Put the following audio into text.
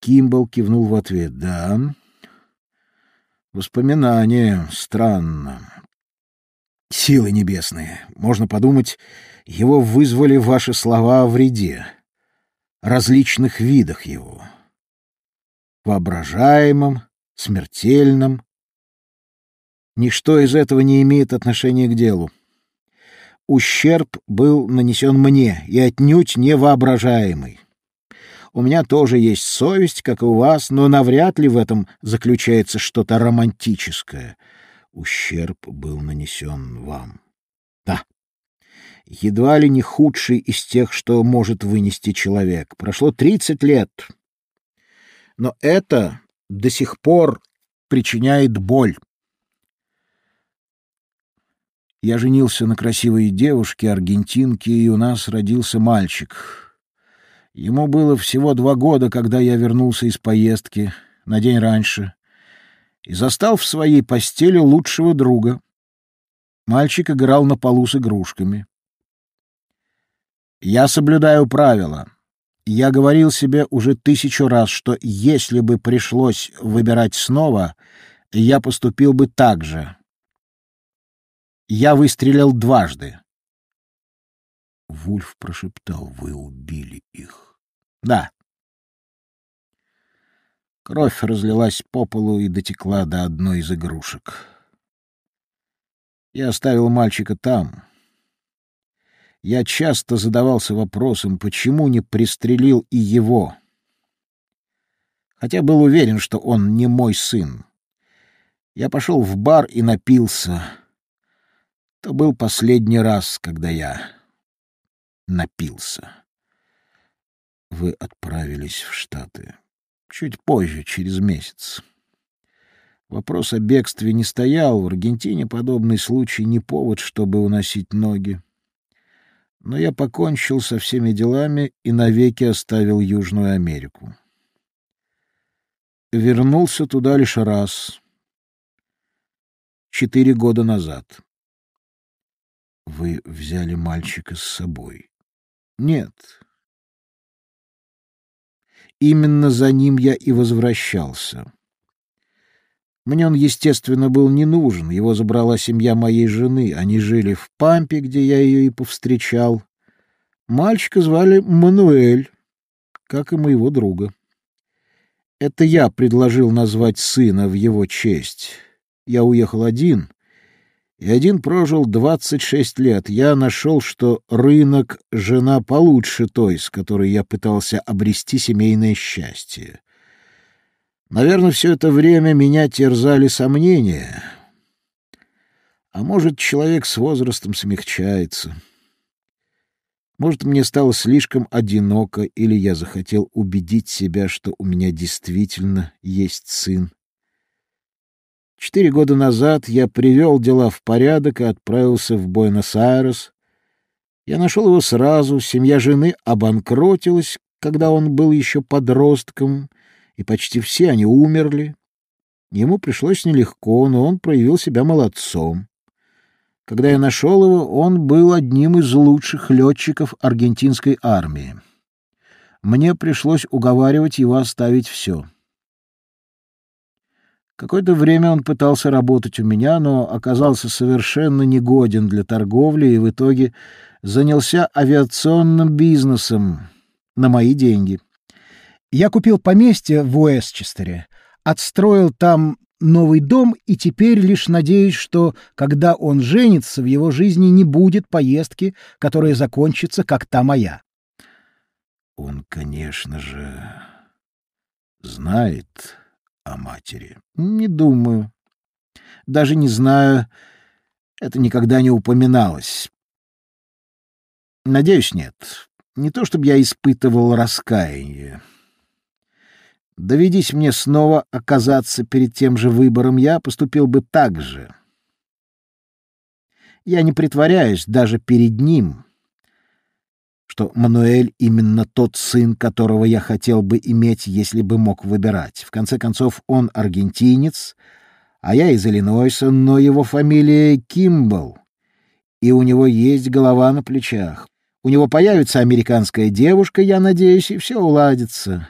Кимбл кивнул в ответ. Да. Воспоминания. Странно. Силы небесные. Можно подумать, его вызвали ваши слова о вреде, различных видах его. Воображаемом, смертельном. Ничто из этого не имеет отношения к делу. Ущерб был нанесен мне, и отнюдь невоображаемый. У меня тоже есть совесть, как и у вас, но навряд ли в этом заключается что-то романтическое. Ущерб был нанесен вам. Да. Едва ли не худший из тех, что может вынести человек. Прошло тридцать лет. Но это до сих пор причиняет боль. Я женился на красивой девушке, аргентинке, и у нас родился мальчик. Ему было всего два года, когда я вернулся из поездки на день раньше и застал в своей постели лучшего друга. Мальчик играл на полу с игрушками. Я соблюдаю правила. Я говорил себе уже тысячу раз, что если бы пришлось выбирать снова, я поступил бы так же. Я выстрелил дважды. Вульф прошептал: "Вы убили их". Да. Кровь разлилась по полу и дотекла до одной из игрушек. Я оставил мальчика там. Я часто задавался вопросом, почему не пристрелил и его. Хотя был уверен, что он не мой сын. Я пошел в бар и напился. То был последний раз, когда я напился вы отправились в Штаты. Чуть позже, через месяц. Вопрос о бегстве не стоял, в Аргентине подобный случай не повод, чтобы уносить ноги. Но я покончил со всеми делами и навеки оставил Южную Америку. Вернулся туда лишь раз. Четыре года назад. Вы взяли мальчика с собой? Нет, Именно за ним я и возвращался. Мне он, естественно, был не нужен. Его забрала семья моей жены. Они жили в Пампе, где я ее и повстречал. Мальчика звали Мануэль, как и моего друга. Это я предложил назвать сына в его честь. Я уехал один, и один прожил двадцать шесть лет. Я нашел, что рынок — жена получше той, с которой я пытался обрести семейное счастье. Наверное, все это время меня терзали сомнения. А может, человек с возрастом смягчается. Может, мне стало слишком одиноко, или я захотел убедить себя, что у меня действительно есть сын. Четыре года назад я привел дела в порядок и отправился в Буэнос-Айрес. Я нашел его сразу, семья жены обанкротилась, когда он был еще подростком, и почти все они умерли. Ему пришлось нелегко, но он проявил себя молодцом. Когда я нашел его, он был одним из лучших летчиков аргентинской армии. Мне пришлось уговаривать его оставить все. Какое-то время он пытался работать у меня, но оказался совершенно негоден для торговли и в итоге занялся авиационным бизнесом на мои деньги. Я купил поместье в Уэстчестере, отстроил там новый дом и теперь лишь надеюсь, что когда он женится, в его жизни не будет поездки, которая закончится, как та моя. Он, конечно же, знает о матери? Не думаю. Даже не знаю. Это никогда не упоминалось. Надеюсь, нет. Не то чтобы я испытывал раскаяние. Доведись мне снова оказаться перед тем же выбором, я поступил бы так же. Я не притворяюсь даже перед ним, что Мануэль именно тот сын, которого я хотел бы иметь, если бы мог выбирать. В конце концов, он аргентинец, а я из Иллинойса, но его фамилия Кимбл, и у него есть голова на плечах. У него появится американская девушка, я надеюсь, и все уладится.